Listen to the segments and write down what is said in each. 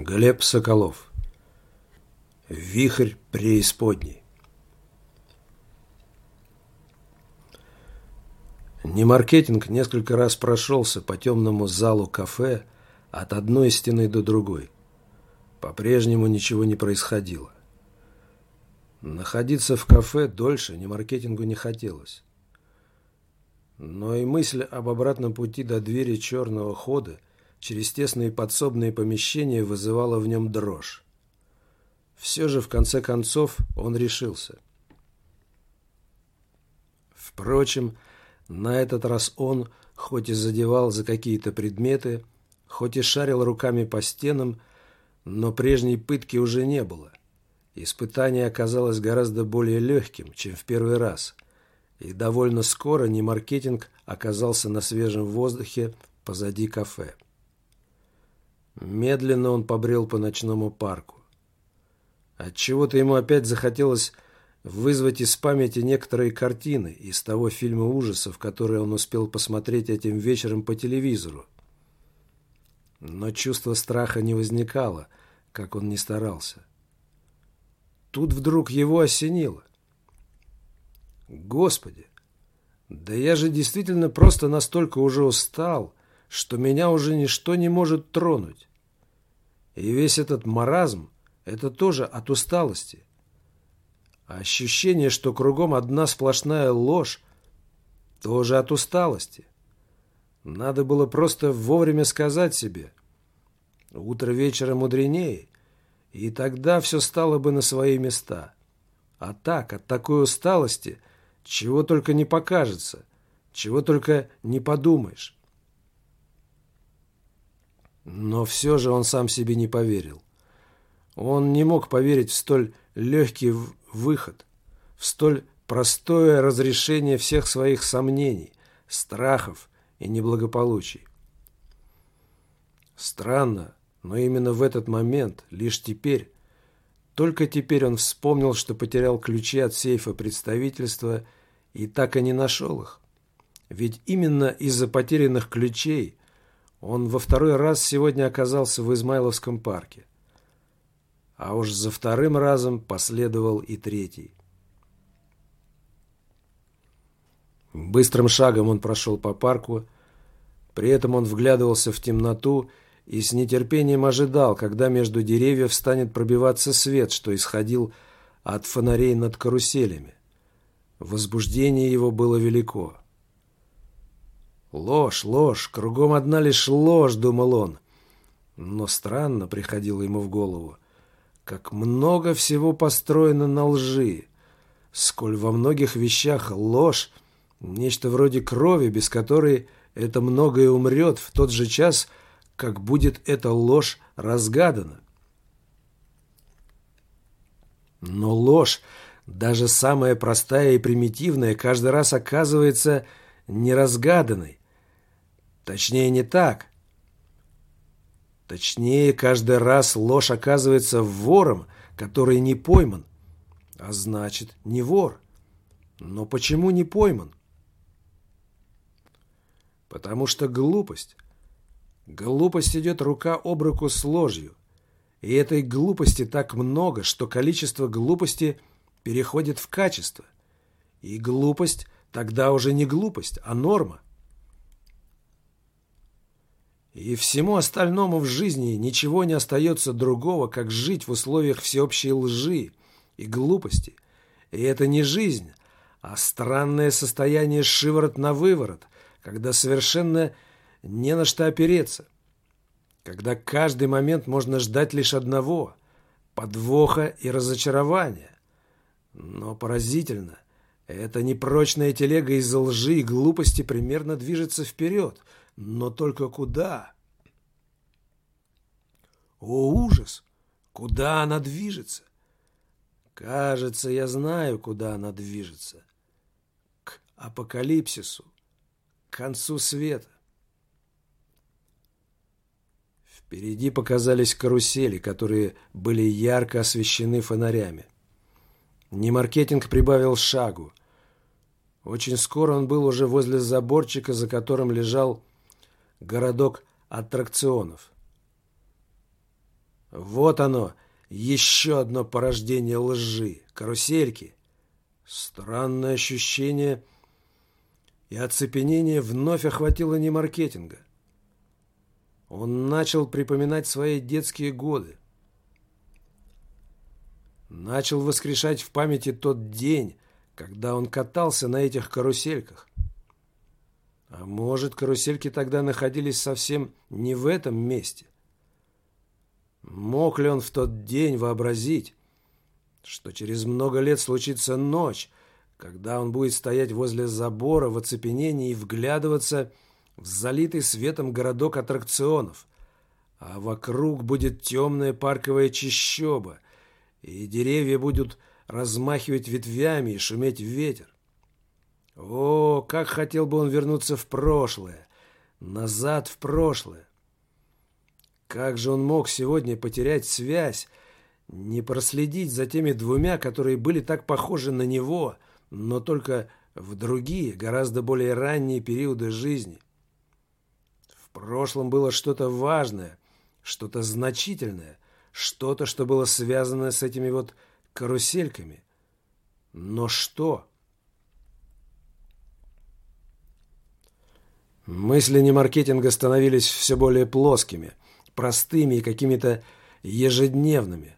Глеб Соколов. Вихрь преисподней. Немаркетинг несколько раз прошелся по темному залу кафе от одной стены до другой. По-прежнему ничего не происходило. Находиться в кафе дольше немаркетингу не хотелось. Но и мысль об обратном пути до двери черного хода через тесные подсобные помещения вызывала в нем дрожь. Все же, в конце концов, он решился. Впрочем, на этот раз он, хоть и задевал за какие-то предметы, хоть и шарил руками по стенам, но прежней пытки уже не было. Испытание оказалось гораздо более легким, чем в первый раз, и довольно скоро немаркетинг оказался на свежем воздухе позади кафе. Медленно он побрел по ночному парку. Отчего-то ему опять захотелось вызвать из памяти некоторые картины из того фильма ужасов, который он успел посмотреть этим вечером по телевизору. Но чувство страха не возникало, как он не старался. Тут вдруг его осенило. Господи, да я же действительно просто настолько уже устал, что меня уже ничто не может тронуть. И весь этот маразм – это тоже от усталости. Ощущение, что кругом одна сплошная ложь, тоже от усталости. Надо было просто вовремя сказать себе «Утро вечера мудренее», и тогда все стало бы на свои места. А так, от такой усталости, чего только не покажется, чего только не подумаешь. Но все же он сам себе не поверил. Он не мог поверить в столь легкий выход, в столь простое разрешение всех своих сомнений, страхов и неблагополучий. Странно, но именно в этот момент, лишь теперь, только теперь он вспомнил, что потерял ключи от сейфа представительства и так и не нашел их. Ведь именно из-за потерянных ключей он во второй раз сегодня оказался в Измайловском парке. А уж за вторым разом последовал и третий. Быстрым шагом он прошел по парку, при этом он вглядывался в темноту и с нетерпением ожидал, когда между деревьев станет пробиваться свет, что исходил от фонарей над каруселями. Возбуждение его было велико. Ложь, ложь, кругом одна лишь ложь, думал он. Но странно приходило ему в голову, как много всего построено на лжи, сколь во многих вещах ложь, нечто вроде крови, без которой это многое умрет в тот же час, как будет эта ложь разгадана. Но ложь, даже самая простая и примитивная, каждый раз оказывается неразгаданной, Точнее, не так. Точнее, каждый раз ложь оказывается вором, который не пойман, а значит, не вор. Но почему не пойман? Потому что глупость. Глупость идет рука об руку с ложью. И этой глупости так много, что количество глупости переходит в качество. И глупость тогда уже не глупость, а норма. И всему остальному в жизни ничего не остается другого, как жить в условиях всеобщей лжи и глупости. И это не жизнь, а странное состояние шиворот на выворот, когда совершенно не на что опереться. Когда каждый момент можно ждать лишь одного – подвоха и разочарования. Но поразительно, эта непрочная телега из лжи и глупости примерно движется вперед – но только куда? О, ужас! Куда она движется? Кажется, я знаю, куда она движется. К апокалипсису, к концу света. Впереди показались карусели, которые были ярко освещены фонарями. Немаркетинг прибавил шагу. Очень скоро он был уже возле заборчика, за которым лежал городок аттракционов. Вот оно, еще одно порождение лжи, карусельки. Странное ощущение и оцепенение вновь охватило не маркетинга. Он начал припоминать свои детские годы. Начал воскрешать в памяти тот день, когда он катался на этих карусельках. А может, карусельки тогда находились совсем не в этом месте? Мог ли он в тот день вообразить, что через много лет случится ночь, когда он будет стоять возле забора в оцепенении и вглядываться в залитый светом городок аттракционов, а вокруг будет темная парковая чащоба, и деревья будут размахивать ветвями и шуметь ветер. О, как хотел бы он вернуться в прошлое, назад в прошлое. Как же он мог сегодня потерять связь, не проследить за теми двумя, которые были так похожи на него, но только в другие, гораздо более ранние периоды жизни. В прошлом было что-то важное, что-то значительное, что-то, что было связано с этими вот карусельками. Но что? Мысли не маркетинга становились все более плоскими, простыми и какими-то ежедневными.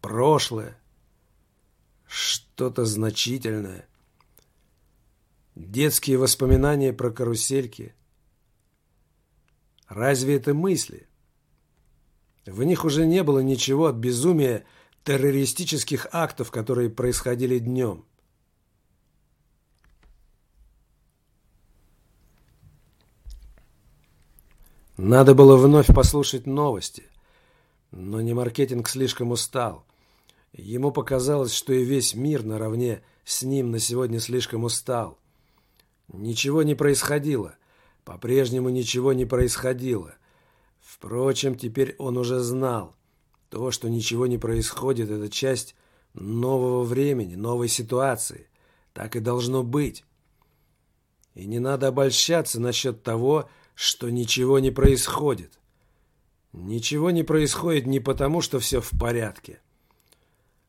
Прошлое. Что-то значительное. Детские воспоминания про карусельки. Разве это мысли? В них уже не было ничего от безумия террористических актов, которые происходили днем. Надо было вновь послушать новости. Но не маркетинг слишком устал. Ему показалось, что и весь мир наравне с ним на сегодня слишком устал. Ничего не происходило. По-прежнему ничего не происходило. Впрочем, теперь он уже знал. То, что ничего не происходит, это часть нового времени, новой ситуации. Так и должно быть. И не надо обольщаться насчет того, что ничего не происходит. Ничего не происходит не потому, что все в порядке,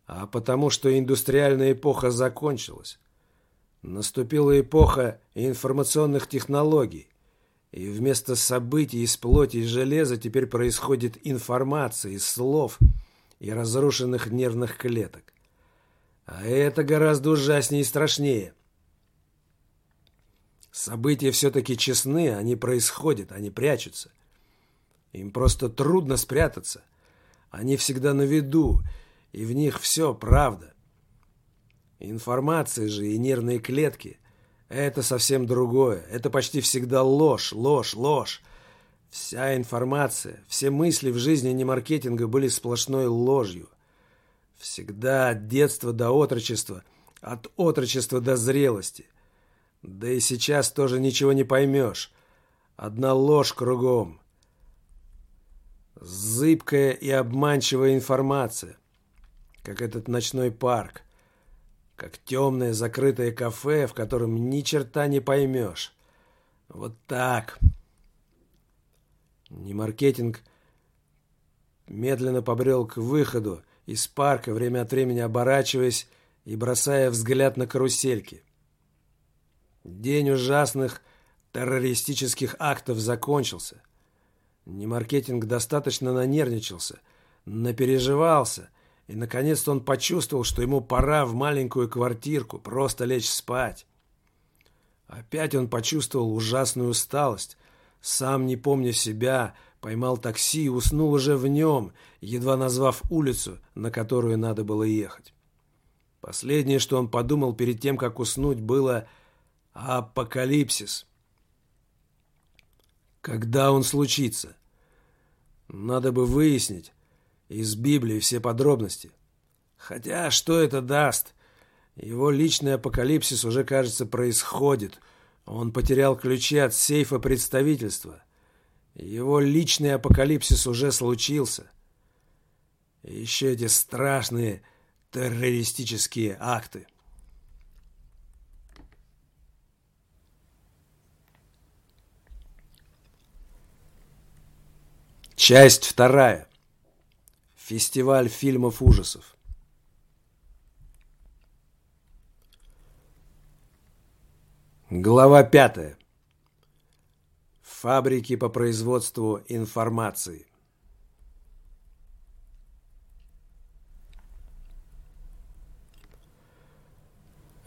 а потому, что индустриальная эпоха закончилась. Наступила эпоха информационных технологий, и вместо событий из плоти и железа теперь происходит информация из слов и разрушенных нервных клеток. А это гораздо ужаснее и страшнее. События все-таки честны, они происходят, они прячутся. Им просто трудно спрятаться. Они всегда на виду, и в них все правда. Информация же и нервные клетки – это совсем другое. Это почти всегда ложь, ложь, ложь. Вся информация, все мысли в жизни немаркетинга были сплошной ложью. Всегда от детства до отрочества, от отрочества до зрелости – да и сейчас тоже ничего не поймешь. Одна ложь кругом. Зыбкая и обманчивая информация. Как этот ночной парк. Как темное закрытое кафе, в котором ни черта не поймешь. Вот так. Не маркетинг медленно побрел к выходу из парка, время от времени оборачиваясь и бросая взгляд на карусельки. День ужасных террористических актов закончился. Немаркетинг достаточно нанервничался, напереживался, и наконец-то он почувствовал, что ему пора в маленькую квартирку, просто лечь спать. Опять он почувствовал ужасную усталость. Сам, не помня себя, поймал такси и уснул уже в нем, едва назвав улицу, на которую надо было ехать. Последнее, что он подумал перед тем, как уснуть, было Апокалипсис. Когда он случится? Надо бы выяснить из Библии все подробности. Хотя что это даст? Его личный апокалипсис уже, кажется, происходит. Он потерял ключи от сейфа представительства. Его личный апокалипсис уже случился. И еще эти страшные террористические акты. Часть вторая. Фестиваль фильмов ужасов. Глава пятая. Фабрики по производству информации.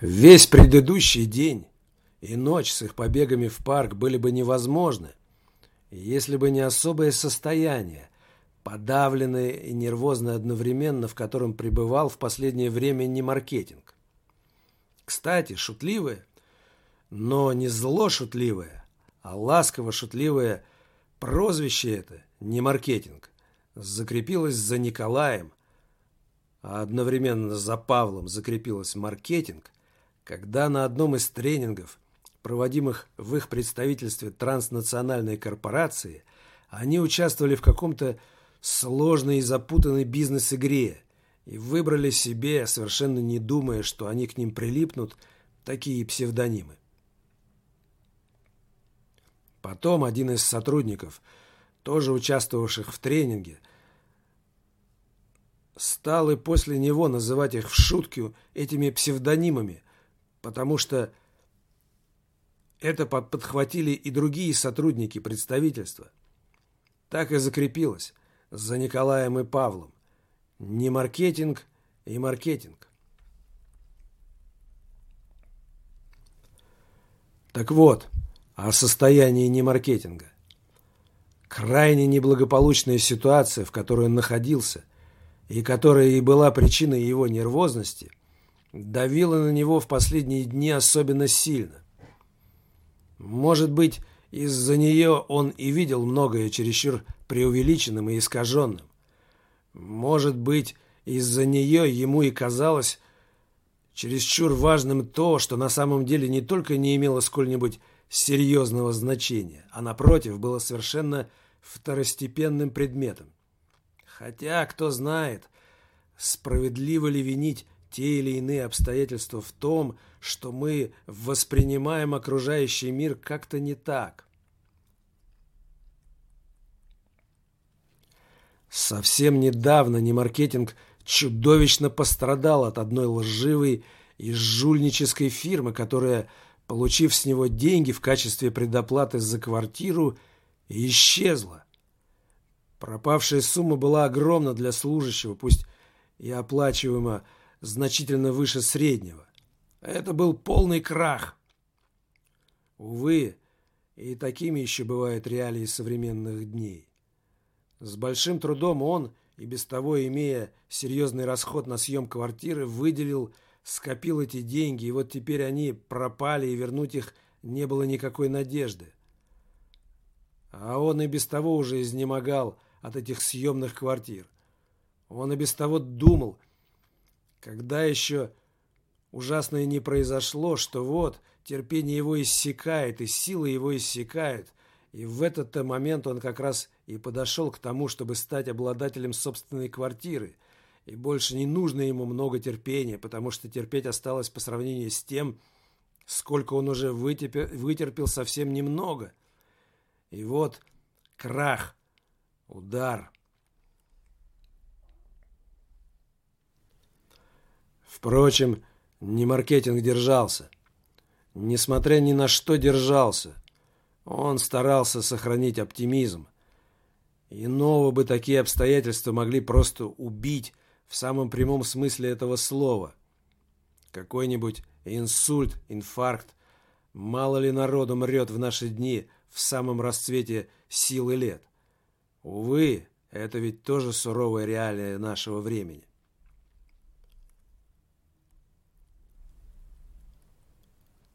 Весь предыдущий день и ночь с их побегами в парк были бы невозможны, если бы не особое состояние, подавленное и нервозное одновременно, в котором пребывал в последнее время не маркетинг. Кстати, шутливое, но не зло шутливое, а ласково шутливое прозвище это, не маркетинг, закрепилось за Николаем, а одновременно за Павлом закрепилось маркетинг, когда на одном из тренингов, проводимых в их представительстве транснациональной корпорации, они участвовали в каком-то сложной и запутанной бизнес-игре и выбрали себе, совершенно не думая, что они к ним прилипнут, такие псевдонимы. Потом один из сотрудников, тоже участвовавших в тренинге, стал и после него называть их в шутку этими псевдонимами, потому что это подхватили и другие сотрудники представительства. Так и закрепилось за Николаем и Павлом. Не маркетинг и маркетинг. Так вот, о состоянии не маркетинга. Крайне неблагополучная ситуация, в которой он находился, и которая и была причиной его нервозности, давила на него в последние дни особенно сильно. Может быть, из-за нее он и видел многое чересчур преувеличенным и искаженным. Может быть, из-за нее ему и казалось чересчур важным то, что на самом деле не только не имело сколь-нибудь серьезного значения, а напротив было совершенно второстепенным предметом. Хотя, кто знает, справедливо ли винить те или иные обстоятельства в том, что мы воспринимаем окружающий мир как-то не так. Совсем недавно немаркетинг чудовищно пострадал от одной лживой и жульнической фирмы, которая, получив с него деньги в качестве предоплаты за квартиру, исчезла. Пропавшая сумма была огромна для служащего, пусть и оплачиваема значительно выше среднего. Это был полный крах. Увы, и такими еще бывают реалии современных дней. С большим трудом он, и без того имея серьезный расход на съем квартиры, выделил, скопил эти деньги, и вот теперь они пропали, и вернуть их не было никакой надежды. А он и без того уже изнемогал от этих съемных квартир. Он и без того думал, когда еще ужасное не произошло, что вот терпение его иссякает, и силы его иссякают, и в этот-то момент он как раз и подошел к тому, чтобы стать обладателем собственной квартиры. И больше не нужно ему много терпения, потому что терпеть осталось по сравнению с тем, сколько он уже вытерпел, вытерпел совсем немного. И вот крах, удар. Впрочем, не маркетинг держался. Несмотря ни на что держался. Он старался сохранить оптимизм. Иного бы такие обстоятельства могли просто убить в самом прямом смысле этого слова. Какой-нибудь инсульт, инфаркт. Мало ли народу мрет в наши дни в самом расцвете силы лет. Увы, это ведь тоже суровая реалия нашего времени.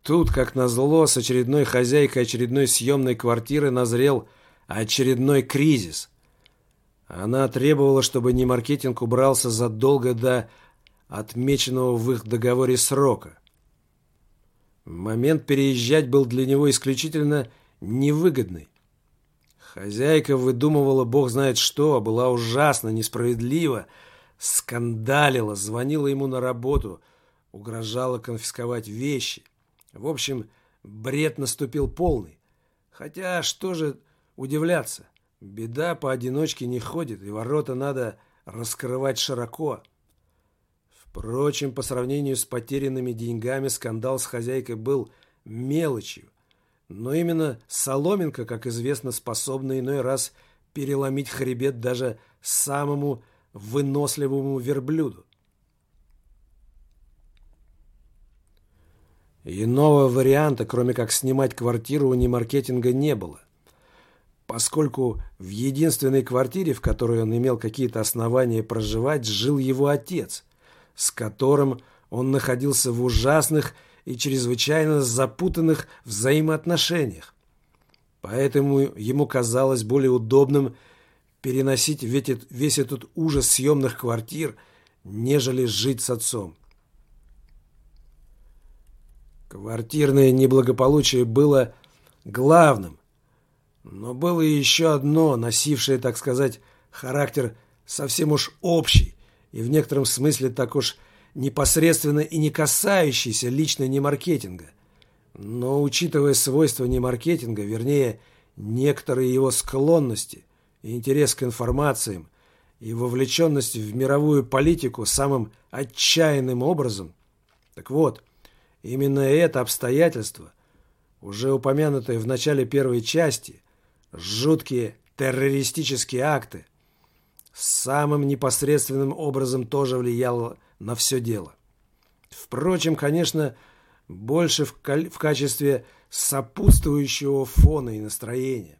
Тут, как назло, с очередной хозяйкой очередной съемной квартиры назрел очередной кризис. Она требовала, чтобы Немаркетинг убрался задолго до отмеченного в их договоре срока. Момент переезжать был для него исключительно невыгодный. Хозяйка выдумывала бог знает что, была ужасно, несправедлива, скандалила, звонила ему на работу, угрожала конфисковать вещи – в общем, бред наступил полный. Хотя, что же удивляться? Беда поодиночке не ходит, и ворота надо раскрывать широко. Впрочем, по сравнению с потерянными деньгами, скандал с хозяйкой был мелочью. Но именно соломинка, как известно, способна иной раз переломить хребет даже самому выносливому верблюду. Иного варианта, кроме как снимать квартиру, у немаркетинга не было. Поскольку в единственной квартире, в которой он имел какие-то основания проживать, жил его отец, с которым он находился в ужасных и чрезвычайно запутанных взаимоотношениях. Поэтому ему казалось более удобным переносить весь этот ужас съемных квартир, нежели жить с отцом. Квартирное неблагополучие было главным, но было еще одно, носившее, так сказать, характер совсем уж общий и в некотором смысле так уж непосредственно и не касающийся лично не маркетинга. Но учитывая свойства не маркетинга, вернее, некоторые его склонности интерес к информациям и вовлеченность в мировую политику самым отчаянным образом, так вот, именно это обстоятельство, уже упомянутое в начале первой части, жуткие террористические акты, самым непосредственным образом тоже влияло на все дело. Впрочем, конечно, больше в, в качестве сопутствующего фона и настроения.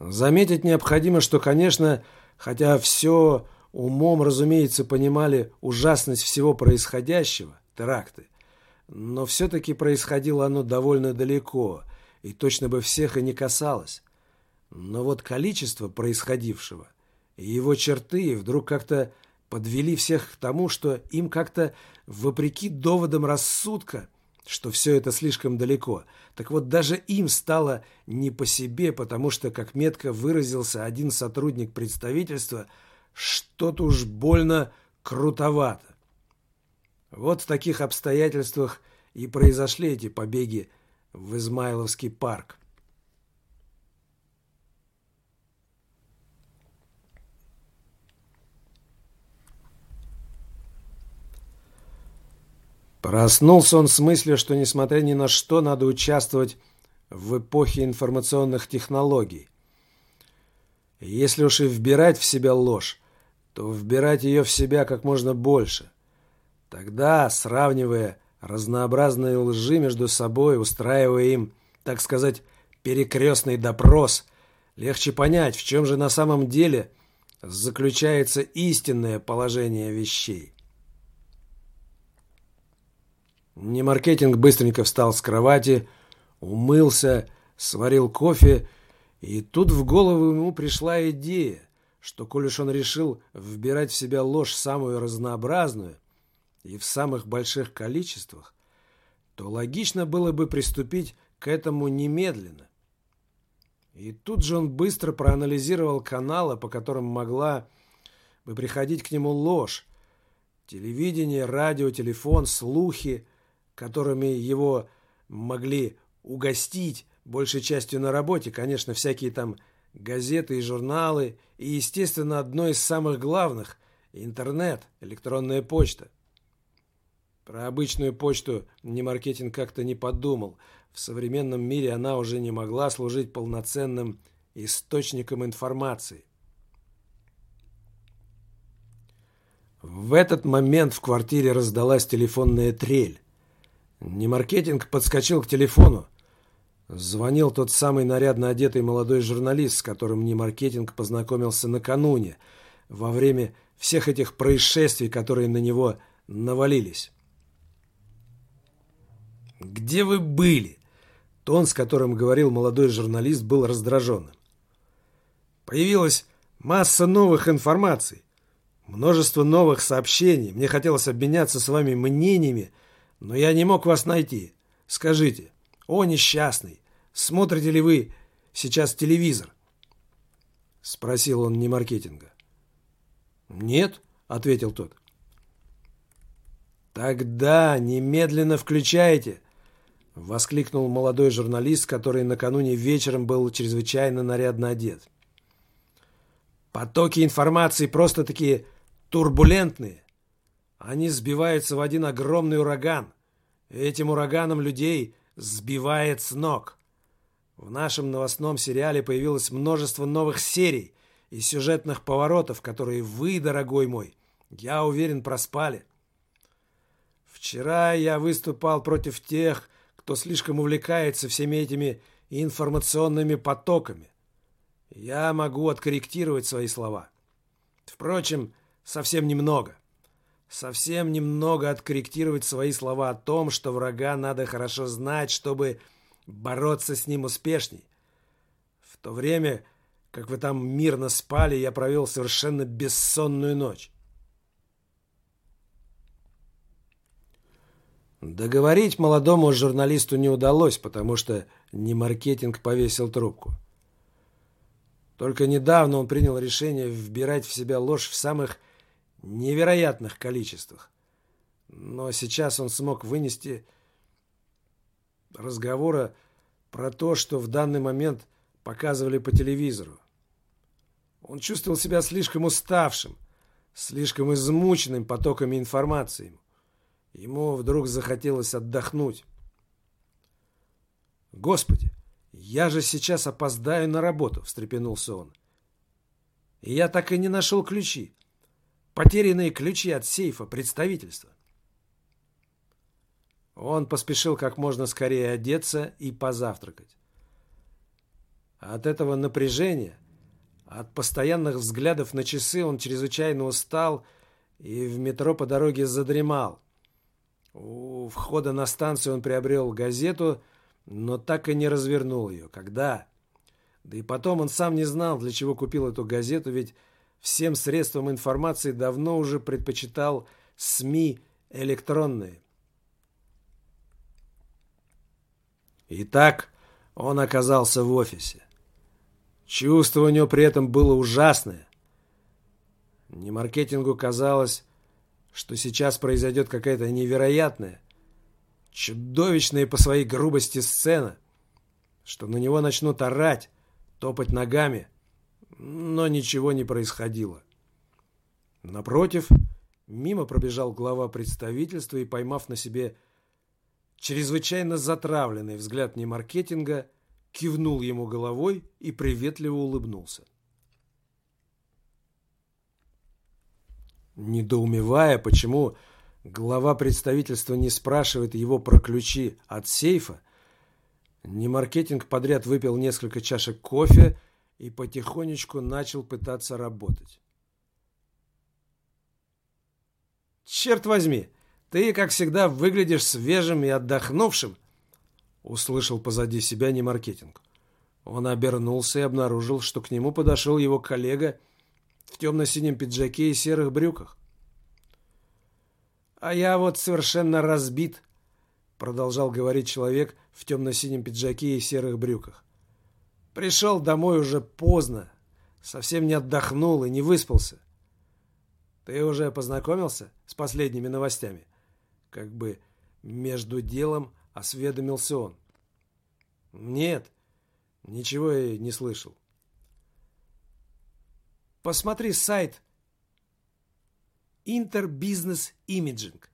Заметить необходимо, что, конечно, хотя все умом, разумеется, понимали ужасность всего происходящего, теракты, но все-таки происходило оно довольно далеко, и точно бы всех и не касалось. Но вот количество происходившего – и его черты вдруг как-то подвели всех к тому, что им как-то, вопреки доводам рассудка, что все это слишком далеко, так вот даже им стало не по себе, потому что, как метко выразился один сотрудник представительства, что-то уж больно крутовато. Вот в таких обстоятельствах и произошли эти побеги в Измайловский парк. Проснулся он с мыслью, что, несмотря ни на что, надо участвовать в эпохе информационных технологий. Если уж и вбирать в себя ложь, то вбирать ее в себя как можно больше. Тогда, сравнивая разнообразные лжи между собой, устраивая им, так сказать, перекрестный допрос, легче понять, в чем же на самом деле заключается истинное положение вещей. Немаркетинг быстренько встал с кровати, умылся, сварил кофе, и тут в голову ему пришла идея, что, коль уж он решил вбирать в себя ложь самую разнообразную и в самых больших количествах, то логично было бы приступить к этому немедленно. И тут же он быстро проанализировал каналы, по которым могла бы приходить к нему ложь. Телевидение, радио, телефон, слухи, которыми его могли угостить большей частью на работе, конечно, всякие там газеты и журналы, и, естественно, одно из самых главных – интернет, электронная почта. Про обычную почту ни маркетинг как-то не подумал. В современном мире она уже не могла служить полноценным источником информации. В этот момент в квартире раздалась телефонная трель. Немаркетинг подскочил к телефону. Звонил тот самый нарядно одетый молодой журналист, с которым Немаркетинг познакомился накануне, во время всех этих происшествий, которые на него навалились. «Где вы были?» Тон, с которым говорил молодой журналист, был раздраженным. «Появилась масса новых информаций, множество новых сообщений. Мне хотелось обменяться с вами мнениями, но я не мог вас найти. Скажите, о несчастный, смотрите ли вы сейчас телевизор? Спросил он не маркетинга. Нет, ответил тот. Тогда немедленно включайте, воскликнул молодой журналист, который накануне вечером был чрезвычайно нарядно одет. Потоки информации просто такие турбулентные. Они сбиваются в один огромный ураган. Этим ураганом людей сбивает с ног. В нашем новостном сериале появилось множество новых серий и сюжетных поворотов, которые вы, дорогой мой, я уверен, проспали. Вчера я выступал против тех, кто слишком увлекается всеми этими информационными потоками. Я могу откорректировать свои слова. Впрочем, совсем немного. Совсем немного откорректировать свои слова о том, что врага надо хорошо знать, чтобы бороться с ним успешней. В то время, как вы там мирно спали, я провел совершенно бессонную ночь. Договорить молодому журналисту не удалось, потому что не маркетинг повесил трубку. Только недавно он принял решение вбирать в себя ложь в самых невероятных количествах. Но сейчас он смог вынести разговора про то, что в данный момент показывали по телевизору. Он чувствовал себя слишком уставшим, слишком измученным потоками информации. Ему вдруг захотелось отдохнуть. «Господи, я же сейчас опоздаю на работу!» – встрепенулся он. «И я так и не нашел ключи. Потерянные ключи от сейфа представительства». Он поспешил как можно скорее одеться и позавтракать. От этого напряжения, от постоянных взглядов на часы он чрезвычайно устал и в метро по дороге задремал. У входа на станцию он приобрел газету, но так и не развернул ее. Когда? Да и потом он сам не знал, для чего купил эту газету, ведь всем средствам информации давно уже предпочитал СМИ электронные. Итак, он оказался в офисе. Чувство у него при этом было ужасное. Не маркетингу казалось, что сейчас произойдет какая-то невероятная, чудовищная по своей грубости сцена, что на него начнут орать, топать ногами, но ничего не происходило. Напротив, мимо пробежал глава представительства и, поймав на себе чрезвычайно затравленный взгляд не маркетинга, кивнул ему головой и приветливо улыбнулся. Недоумевая, почему глава представительства не спрашивает его про ключи от сейфа, Немаркетинг подряд выпил несколько чашек кофе и потихонечку начал пытаться работать. «Черт возьми, ты, как всегда, выглядишь свежим и отдохнувшим!» Услышал позади себя Немаркетинг. Он обернулся и обнаружил, что к нему подошел его коллега в темно-синем пиджаке и серых брюках. «А я вот совершенно разбит», — продолжал говорить человек в темно-синем пиджаке и серых брюках. «Пришел домой уже поздно, совсем не отдохнул и не выспался. Ты уже познакомился с последними новостями?» Как бы между делом осведомился он. «Нет, ничего я не слышал». Посмотри сайт Интербизнес Имиджинг.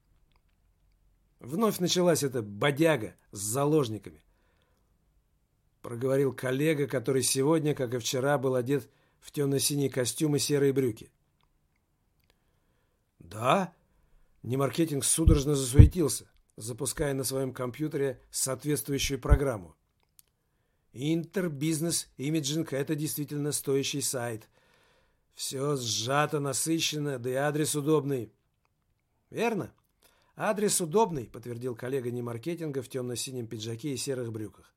Вновь началась эта бодяга с заложниками. Проговорил коллега, который сегодня, как и вчера, был одет в темно-синий костюм и серые брюки. Да, Немаркетинг судорожно засуетился, запуская на своем компьютере соответствующую программу. Интербизнес Имиджинг – это действительно стоящий сайт – все сжато, насыщенно, да и адрес удобный. Верно? Адрес удобный, подтвердил коллега не маркетинга в темно-синем пиджаке и серых брюках.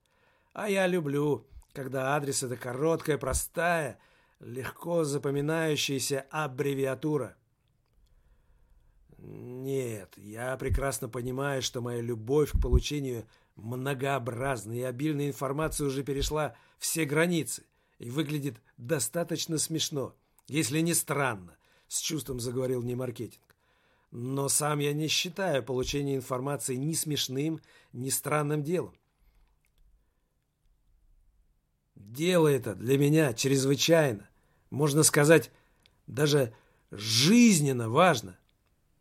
А я люблю, когда адрес это короткая, простая, легко запоминающаяся аббревиатура. Нет, я прекрасно понимаю, что моя любовь к получению многообразной и обильной информации уже перешла все границы и выглядит достаточно смешно если не странно, с чувством заговорил не маркетинг. Но сам я не считаю получение информации ни смешным, ни странным делом. Дело это для меня чрезвычайно, можно сказать, даже жизненно важно.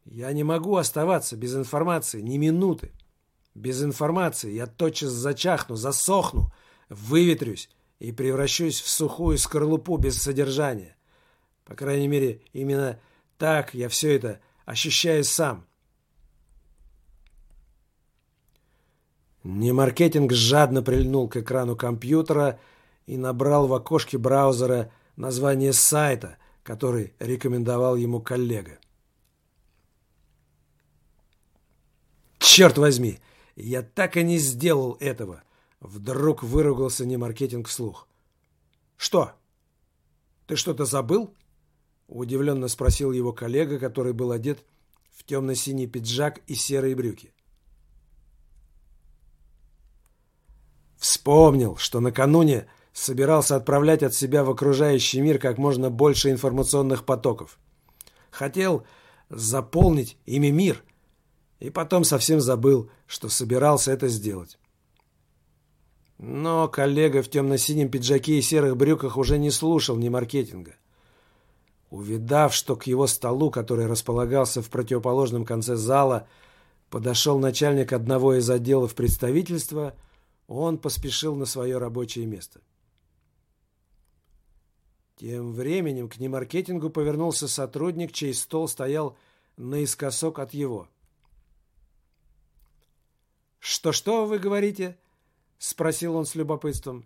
Я не могу оставаться без информации ни минуты. Без информации я тотчас зачахну, засохну, выветрюсь и превращусь в сухую скорлупу без содержания. По крайней мере, именно так я все это ощущаю сам. Немаркетинг жадно прильнул к экрану компьютера и набрал в окошке браузера название сайта, который рекомендовал ему коллега. «Черт возьми! Я так и не сделал этого!» Вдруг выругался Немаркетинг вслух. «Что? Ты что-то забыл?» Удивленно спросил его коллега, который был одет в темно-синий пиджак и серые брюки. Вспомнил, что накануне собирался отправлять от себя в окружающий мир как можно больше информационных потоков. Хотел заполнить ими мир, и потом совсем забыл, что собирался это сделать. Но коллега в темно-синем пиджаке и серых брюках уже не слушал ни маркетинга. Увидав, что к его столу, который располагался в противоположном конце зала, подошел начальник одного из отделов представительства – он поспешил на свое рабочее место. Тем временем к немаркетингу повернулся сотрудник, чей стол стоял наискосок от его. «Что-что вы говорите?» — спросил он с любопытством.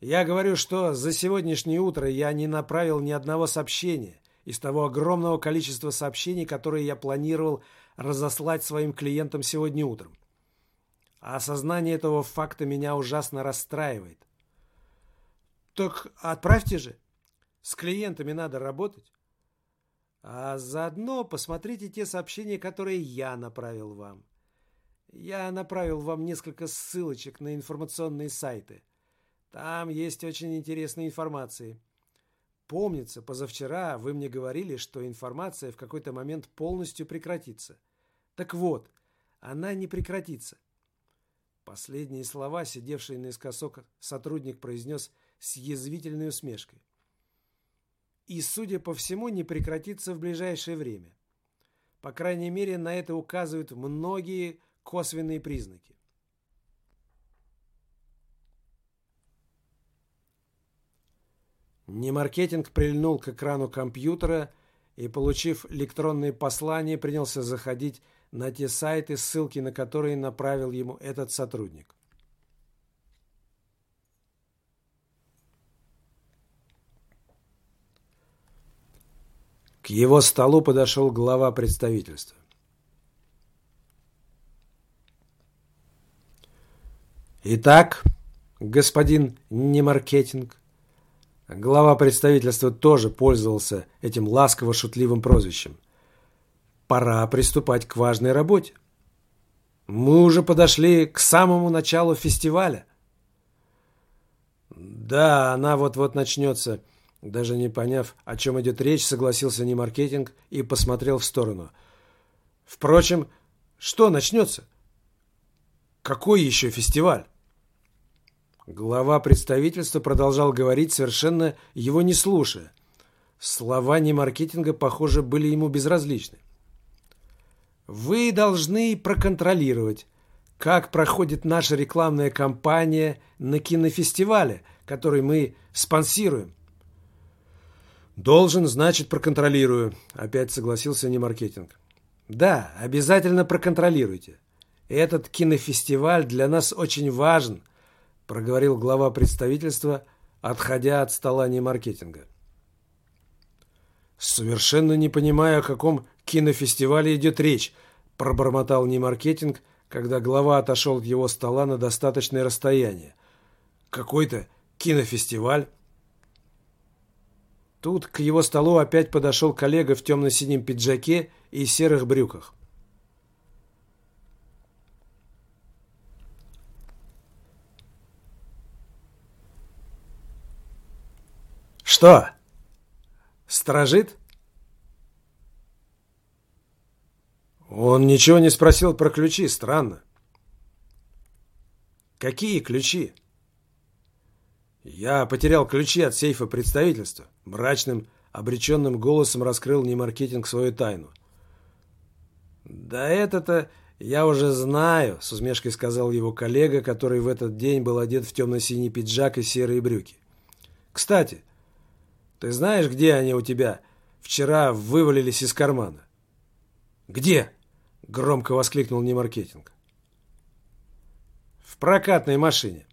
«Я говорю, что за сегодняшнее утро я не направил ни одного сообщения из того огромного количества сообщений, которые я планировал разослать своим клиентам сегодня утром. Осознание этого факта меня ужасно расстраивает. Так отправьте же. С клиентами надо работать. А заодно посмотрите те сообщения, которые я направил вам. Я направил вам несколько ссылочек на информационные сайты. Там есть очень интересная информация. Помнится, позавчера вы мне говорили, что информация в какой-то момент полностью прекратится. Так вот, она не прекратится. Последние слова, сидевший наискосок сотрудник произнес с язвительной усмешкой. И, судя по всему, не прекратится в ближайшее время. По крайней мере, на это указывают многие косвенные признаки. Немаркетинг прильнул к экрану компьютера и, получив электронные послания, принялся заходить на те сайты, ссылки на которые направил ему этот сотрудник. К его столу подошел глава представительства. Итак, господин Немаркетинг, глава представительства тоже пользовался этим ласково-шутливым прозвищем пора приступать к важной работе. Мы уже подошли к самому началу фестиваля. Да, она вот-вот начнется. Даже не поняв, о чем идет речь, согласился не маркетинг и посмотрел в сторону. Впрочем, что начнется? Какой еще фестиваль? Глава представительства продолжал говорить, совершенно его не слушая. Слова не маркетинга, похоже, были ему безразличны. Вы должны проконтролировать, как проходит наша рекламная кампания на кинофестивале, который мы спонсируем. Должен, значит, проконтролирую. Опять согласился не маркетинг. Да, обязательно проконтролируйте. Этот кинофестиваль для нас очень важен, проговорил глава представительства, отходя от стола не маркетинга. Совершенно не понимаю, о каком кинофестивале идет речь», – пробормотал Немаркетинг, когда глава отошел от его стола на достаточное расстояние. «Какой-то кинофестиваль?» Тут к его столу опять подошел коллега в темно-синем пиджаке и серых брюках. «Что? Сторожит?» Он ничего не спросил про ключи, странно. Какие ключи? Я потерял ключи от сейфа представительства. Мрачным, обреченным голосом раскрыл Немаркетинг свою тайну. «Да это-то я уже знаю», — с усмешкой сказал его коллега, который в этот день был одет в темно-синий пиджак и серые брюки. «Кстати, ты знаешь, где они у тебя вчера вывалились из кармана?» «Где?» — громко воскликнул Немаркетинг. «В прокатной машине».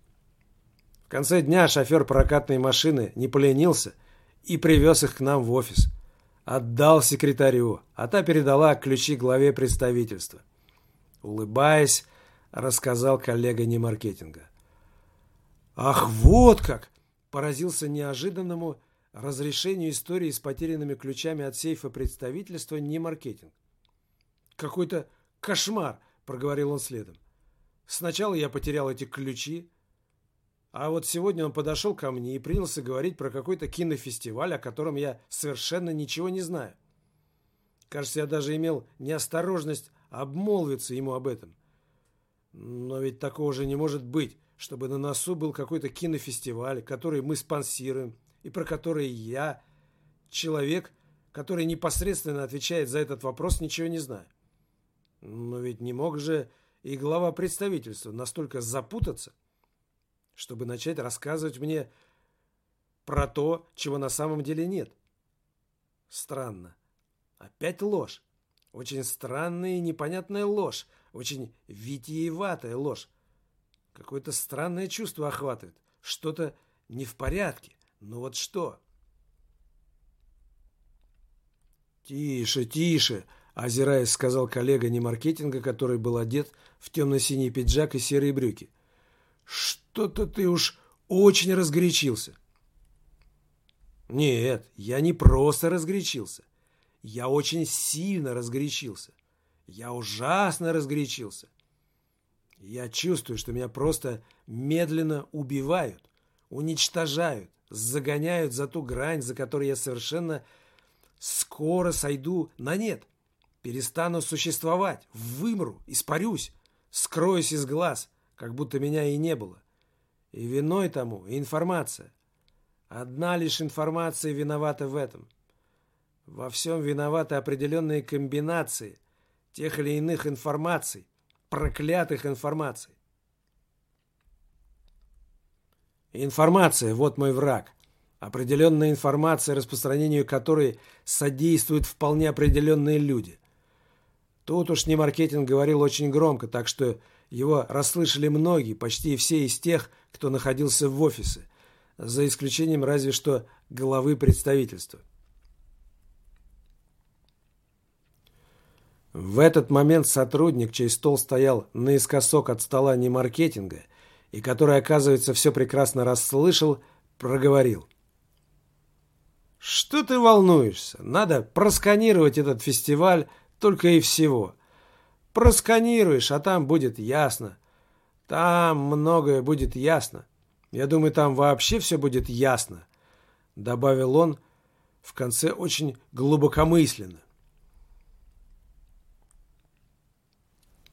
Конце дня шофер прокатной машины не поленился и привез их к нам в офис. Отдал секретарю, а та передала ключи главе представительства. Улыбаясь, рассказал коллега немаркетинга. «Ах, вот как!» – поразился неожиданному разрешению истории с потерянными ключами от сейфа представительства немаркетинг. «Какой-то кошмар!» – проговорил он следом. «Сначала я потерял эти ключи, а вот сегодня он подошел ко мне и принялся говорить про какой-то кинофестиваль, о котором я совершенно ничего не знаю. Кажется, я даже имел неосторожность обмолвиться ему об этом. Но ведь такого же не может быть, чтобы на носу был какой-то кинофестиваль, который мы спонсируем, и про который я, человек, который непосредственно отвечает за этот вопрос, ничего не знаю. Но ведь не мог же и глава представительства настолько запутаться, чтобы начать рассказывать мне про то, чего на самом деле нет. Странно. Опять ложь. Очень странная и непонятная ложь. Очень витиеватая ложь. Какое-то странное чувство охватывает. Что-то не в порядке. Ну вот что? «Тише, тише!» – озираясь, сказал коллега немаркетинга, который был одет в темно-синий пиджак и серые брюки. Что-то ты уж очень разгорячился. Нет, я не просто разгорячился. Я очень сильно разгорячился. Я ужасно разгорячился. Я чувствую, что меня просто медленно убивают, уничтожают, загоняют за ту грань, за которой я совершенно скоро сойду на нет. Перестану существовать, вымру, испарюсь, скроюсь из глаз, как будто меня и не было. И виной тому информация. Одна лишь информация виновата в этом. Во всем виноваты определенные комбинации тех или иных информаций, проклятых информаций. Информация – вот мой враг. Определенная информация, распространению которой содействуют вполне определенные люди. Тут уж не маркетинг говорил очень громко, так что его расслышали многие, почти все из тех, кто находился в офисе, за исключением разве что главы представительства. В этот момент сотрудник, чей стол стоял наискосок от стола не маркетинга, и который, оказывается, все прекрасно расслышал, проговорил. «Что ты волнуешься? Надо просканировать этот фестиваль только и всего. Просканируешь, а там будет ясно. Там многое будет ясно. Я думаю, там вообще все будет ясно», — добавил он в конце очень глубокомысленно.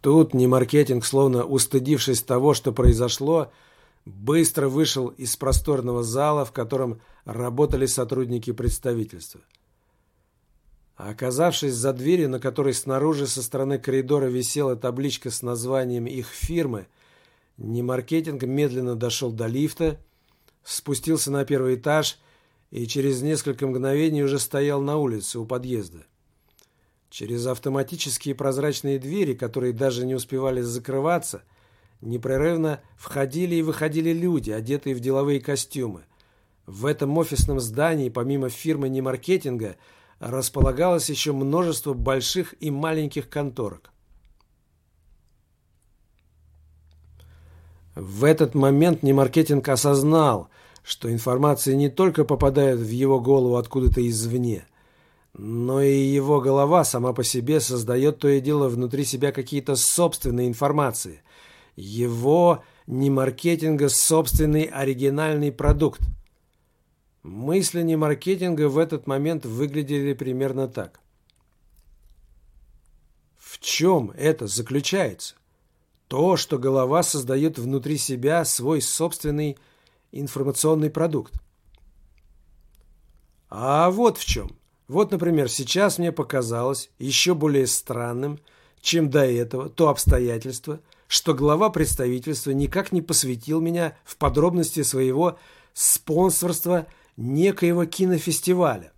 Тут не маркетинг, словно устыдившись того, что произошло, быстро вышел из просторного зала, в котором работали сотрудники представительства. А оказавшись за дверью, на которой снаружи со стороны коридора висела табличка с названием их фирмы, Немаркетинг медленно дошел до лифта, спустился на первый этаж и через несколько мгновений уже стоял на улице у подъезда. Через автоматические прозрачные двери, которые даже не успевали закрываться, непрерывно входили и выходили люди, одетые в деловые костюмы. В этом офисном здании, помимо фирмы Немаркетинга, располагалось еще множество больших и маленьких конторок. В этот момент Немаркетинг осознал, что информация не только попадает в его голову откуда-то извне, но и его голова сама по себе создает то и дело внутри себя какие-то собственные информации. Его Немаркетинга собственный оригинальный продукт – Мысли не маркетинга в этот момент выглядели примерно так. В чем это заключается? То, что голова создает внутри себя свой собственный информационный продукт. А вот в чем. Вот, например, сейчас мне показалось еще более странным, чем до этого, то обстоятельство, что глава представительства никак не посвятил меня в подробности своего спонсорства некоего кинофестиваля.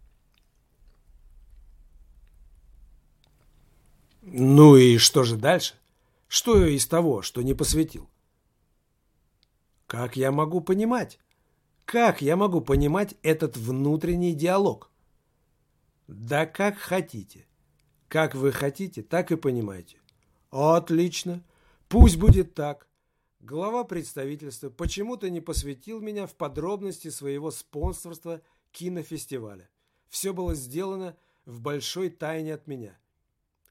Ну и что же дальше? Что из того, что не посвятил? Как я могу понимать? Как я могу понимать этот внутренний диалог? Да как хотите. Как вы хотите, так и понимаете. Отлично. Пусть будет так. Глава представительства почему-то не посвятил меня в подробности своего спонсорства кинофестиваля. Все было сделано в большой тайне от меня.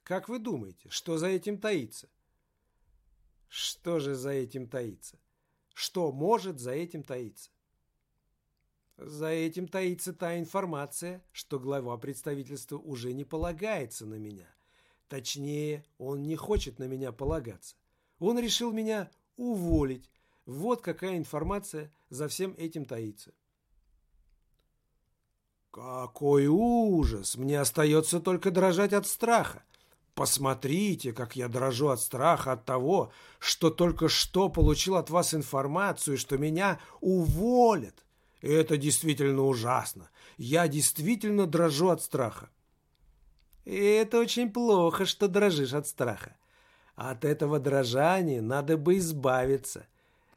Как вы думаете, что за этим таится? Что же за этим таится? Что может за этим таиться? За этим таится та информация, что глава представительства уже не полагается на меня. Точнее, он не хочет на меня полагаться. Он решил меня уволить. Вот какая информация за всем этим таится. Какой ужас! Мне остается только дрожать от страха. Посмотрите, как я дрожу от страха от того, что только что получил от вас информацию, что меня уволят. И это действительно ужасно. Я действительно дрожу от страха. И это очень плохо, что дрожишь от страха. От этого дрожания надо бы избавиться.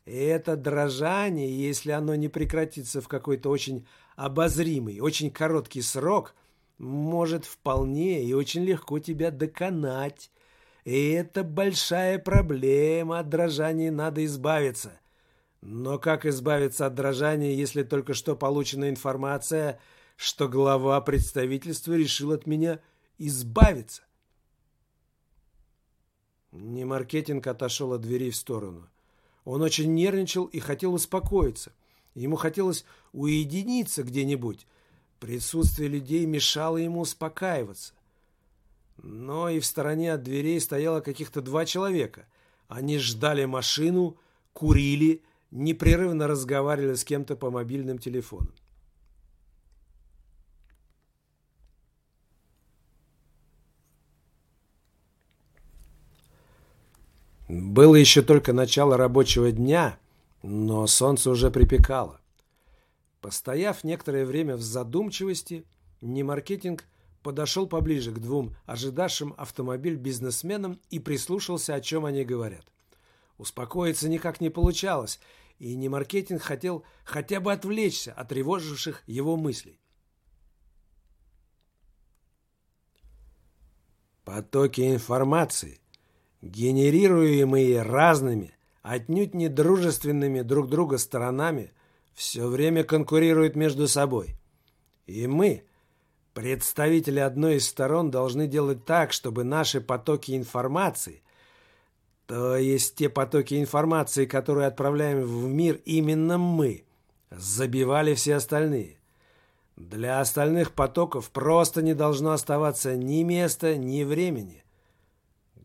И это дрожание, если оно не прекратится в какой-то очень обозримый, очень короткий срок – может вполне и очень легко тебя доконать. И это большая проблема, от дрожания надо избавиться. Но как избавиться от дрожания, если только что получена информация, что глава представительства решил от меня избавиться? Не маркетинг отошел от двери в сторону. Он очень нервничал и хотел успокоиться. Ему хотелось уединиться где-нибудь, Присутствие людей мешало ему успокаиваться. Но и в стороне от дверей стояло каких-то два человека. Они ждали машину, курили, непрерывно разговаривали с кем-то по мобильным телефонам. Было еще только начало рабочего дня, но солнце уже припекало. Постояв некоторое время в задумчивости, Немаркетинг подошел поближе к двум ожидавшим автомобиль бизнесменам и прислушался, о чем они говорят. Успокоиться никак не получалось, и Немаркетинг хотел хотя бы отвлечься от тревоживших его мыслей. Потоки информации, генерируемые разными, отнюдь не дружественными друг друга сторонами – все время конкурируют между собой. И мы, представители одной из сторон, должны делать так, чтобы наши потоки информации, то есть те потоки информации, которые отправляем в мир именно мы, забивали все остальные. Для остальных потоков просто не должно оставаться ни места, ни времени,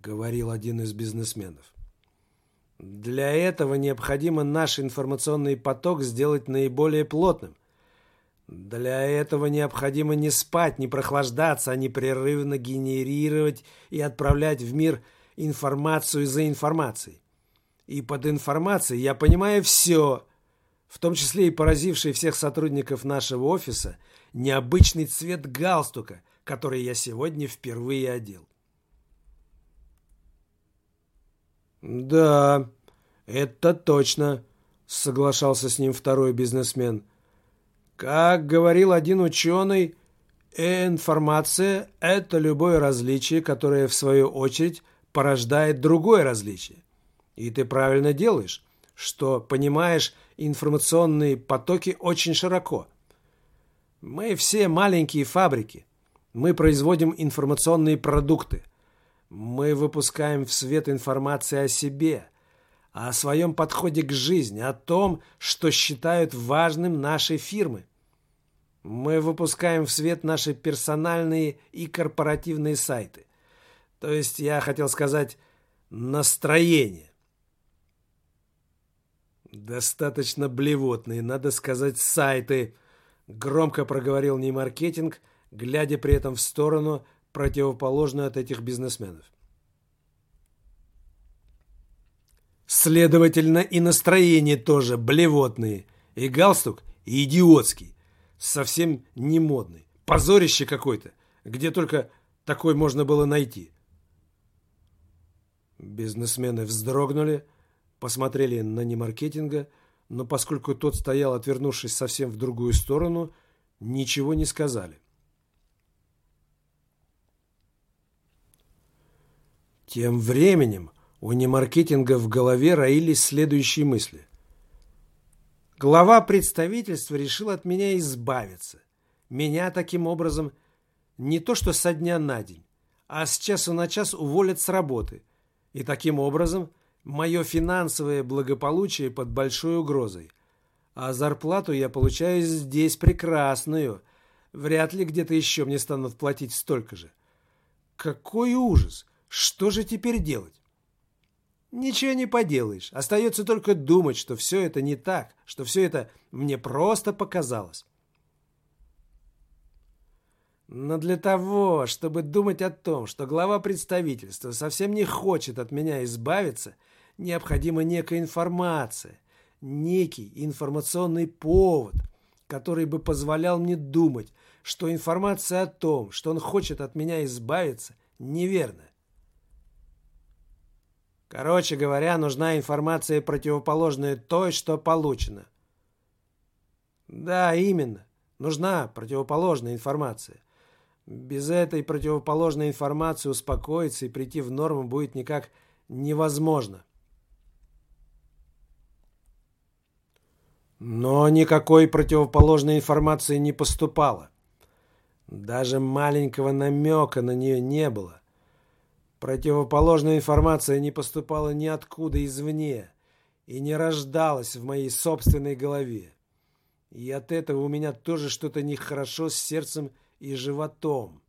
говорил один из бизнесменов. Для этого необходимо наш информационный поток сделать наиболее плотным. Для этого необходимо не спать, не прохлаждаться, а непрерывно генерировать и отправлять в мир информацию за информацией. И под информацией я понимаю все, в том числе и поразивший всех сотрудников нашего офиса необычный цвет галстука, который я сегодня впервые одел. «Да, это точно», — соглашался с ним второй бизнесмен. «Как говорил один ученый, информация — это любое различие, которое, в свою очередь, порождает другое различие. И ты правильно делаешь, что понимаешь информационные потоки очень широко. Мы все маленькие фабрики. Мы производим информационные продукты. Мы выпускаем в свет информацию о себе, о своем подходе к жизни, о том, что считают важным наши фирмы. Мы выпускаем в свет наши персональные и корпоративные сайты. То есть я хотел сказать настроение. Достаточно блевотные, надо сказать, сайты. Громко проговорил Неймаркетинг, глядя при этом в сторону, противоположную от этих бизнесменов. Следовательно, и настроение тоже блевотные. И галстук идиотский. Совсем не модный. Позорище какое-то. Где только такой можно было найти. Бизнесмены вздрогнули, посмотрели на немаркетинга, но поскольку тот стоял, отвернувшись совсем в другую сторону, ничего не сказали. Тем временем у немаркетинга в голове роились следующие мысли. Глава представительства решил от меня избавиться. Меня таким образом не то что со дня на день, а с часу на час уволят с работы. И таким образом мое финансовое благополучие под большой угрозой. А зарплату я получаю здесь прекрасную. Вряд ли где-то еще мне станут платить столько же. Какой ужас! Что же теперь делать? Ничего не поделаешь. Остается только думать, что все это не так, что все это мне просто показалось. Но для того, чтобы думать о том, что глава представительства совсем не хочет от меня избавиться, необходима некая информация, некий информационный повод, который бы позволял мне думать, что информация о том, что он хочет от меня избавиться, неверна. Короче говоря, нужна информация, противоположная той, что получено. Да, именно. Нужна противоположная информация. Без этой противоположной информации успокоиться и прийти в норму будет никак невозможно. Но никакой противоположной информации не поступало. Даже маленького намека на нее не было. Противоположная информация не поступала ниоткуда извне и не рождалась в моей собственной голове. И от этого у меня тоже что-то нехорошо с сердцем и животом.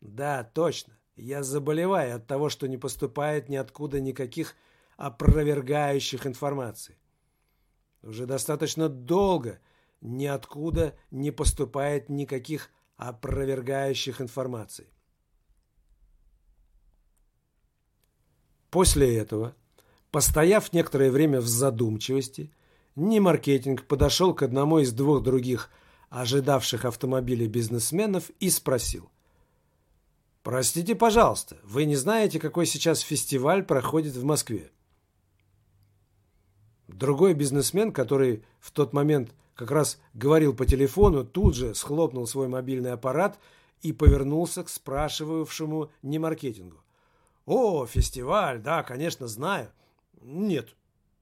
Да, точно, я заболеваю от того, что не поступает ниоткуда никаких опровергающих информаций. Уже достаточно долго ниоткуда не поступает никаких опровергающих информаций. После этого, постояв некоторое время в задумчивости, Немаркетинг подошел к одному из двух других ожидавших автомобиля бизнесменов и спросил. «Простите, пожалуйста, вы не знаете, какой сейчас фестиваль проходит в Москве?» Другой бизнесмен, который в тот момент как раз говорил по телефону, тут же схлопнул свой мобильный аппарат и повернулся к спрашивавшему немаркетингу. «О, фестиваль, да, конечно, знаю». «Нет,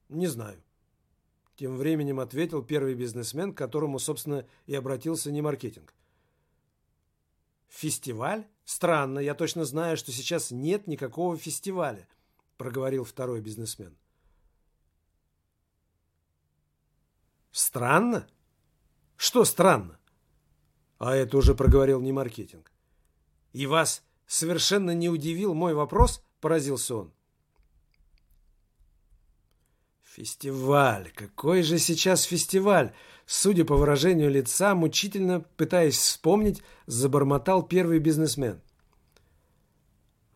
не знаю». Тем временем ответил первый бизнесмен, к которому, собственно, и обратился не маркетинг. «Фестиваль? Странно, я точно знаю, что сейчас нет никакого фестиваля», проговорил второй бизнесмен. «Странно? Что странно?» А это уже проговорил не маркетинг. «И вас совершенно не удивил мой вопрос?» – поразился он. Фестиваль. Какой же сейчас фестиваль? Судя по выражению лица, мучительно пытаясь вспомнить, забормотал первый бизнесмен.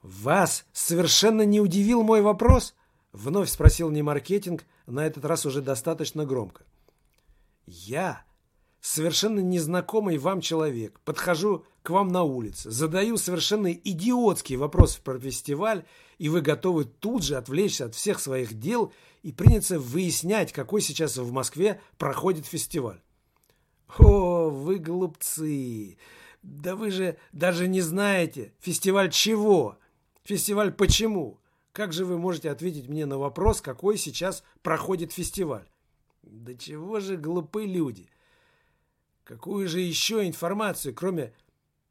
«Вас совершенно не удивил мой вопрос?» Вновь спросил не маркетинг, на этот раз уже достаточно громко. «Я совершенно незнакомый вам человек. Подхожу к вам на улице, задаю совершенно идиотский вопрос про фестиваль, и вы готовы тут же отвлечься от всех своих дел и приняться выяснять, какой сейчас в Москве проходит фестиваль. О, вы глупцы! Да вы же даже не знаете, фестиваль чего? Фестиваль почему? Как же вы можете ответить мне на вопрос, какой сейчас проходит фестиваль? Да чего же глупы люди? Какую же еще информацию, кроме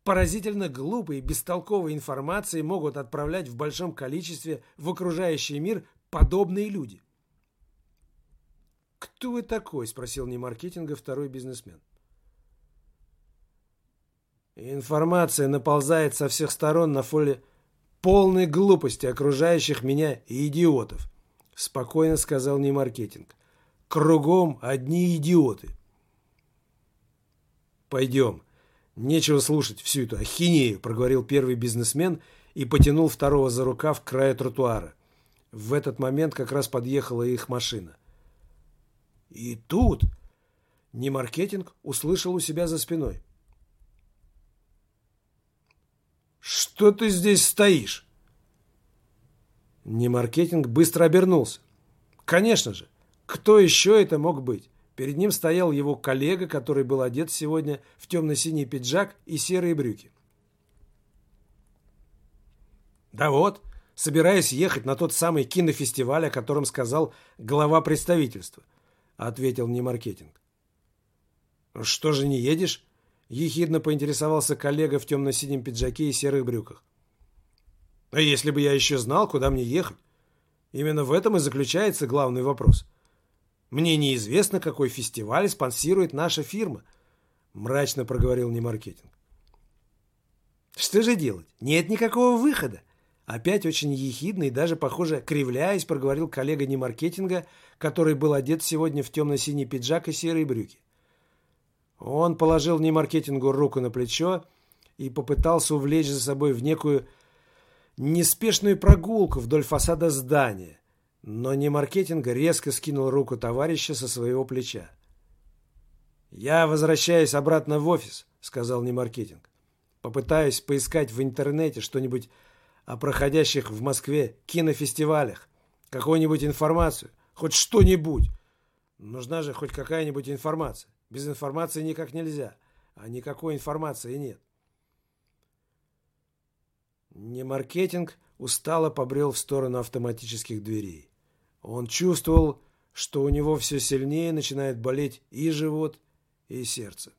поразительно глупой и бестолковой информации, могут отправлять в большом количестве в окружающий мир подобные люди? «Кто вы такой?» – спросил не маркетинга второй бизнесмен. Информация наползает со всех сторон на фоне полной глупости окружающих меня и идиотов, спокойно сказал не маркетинг. Кругом одни идиоты. Пойдем. Нечего слушать всю эту ахинею, проговорил первый бизнесмен и потянул второго за рукав к краю тротуара. В этот момент как раз подъехала их машина. И тут не маркетинг услышал у себя за спиной. «Что ты здесь стоишь?» Не маркетинг быстро обернулся. Конечно же, кто еще это мог быть? Перед ним стоял его коллега, который был одет сегодня в темно-синий пиджак и серые брюки. Да вот, собираюсь ехать на тот самый кинофестиваль, о котором сказал глава представительства, ответил мне маркетинг. Что же не едешь? Ехидно поинтересовался коллега в темно-синем пиджаке и серых брюках. А если бы я еще знал, куда мне ехать? Именно в этом и заключается главный вопрос. Мне неизвестно, какой фестиваль спонсирует наша фирма, мрачно проговорил Немаркетинг. Что же делать? Нет никакого выхода. Опять очень ехидно и даже, похоже, кривляясь, проговорил коллега Немаркетинга, который был одет сегодня в темно-синий пиджак и серые брюки. Он положил Немаркетингу руку на плечо и попытался увлечь за собой в некую неспешную прогулку вдоль фасада здания, но не маркетинга резко скинул руку товарища со своего плеча. «Я возвращаюсь обратно в офис», — сказал Немаркетинг. «Попытаюсь поискать в интернете что-нибудь о проходящих в Москве кинофестивалях, какую-нибудь информацию, хоть что-нибудь. Нужна же хоть какая-нибудь информация. Без информации никак нельзя, а никакой информации нет». Немаркетинг устало побрел в сторону автоматических дверей. Он чувствовал, что у него все сильнее начинает болеть и живот, и сердце.